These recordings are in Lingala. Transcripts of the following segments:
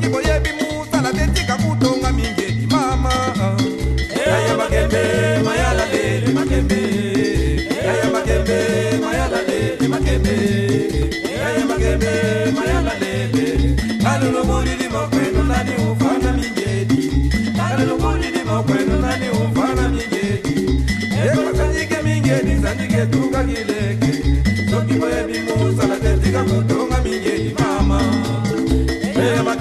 soki boyebi mosala tetika kutonga mingeli mama yaya makembe mayala lele makembe yaya makembe mayala lele makembe yaya makembe mayala lele nalolomolili makwenu nani ufana mingeli nalolomolili makwenu nani ufana mingeli ekosandike mingeli sandike tuka kileke soki boyebi mosala tetika kutonga mingeli mama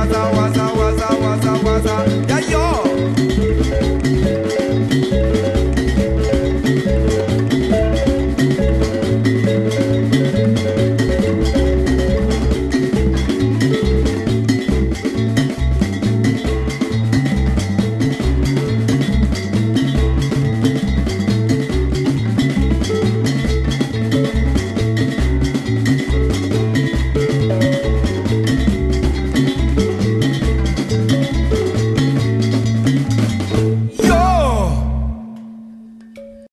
waza waza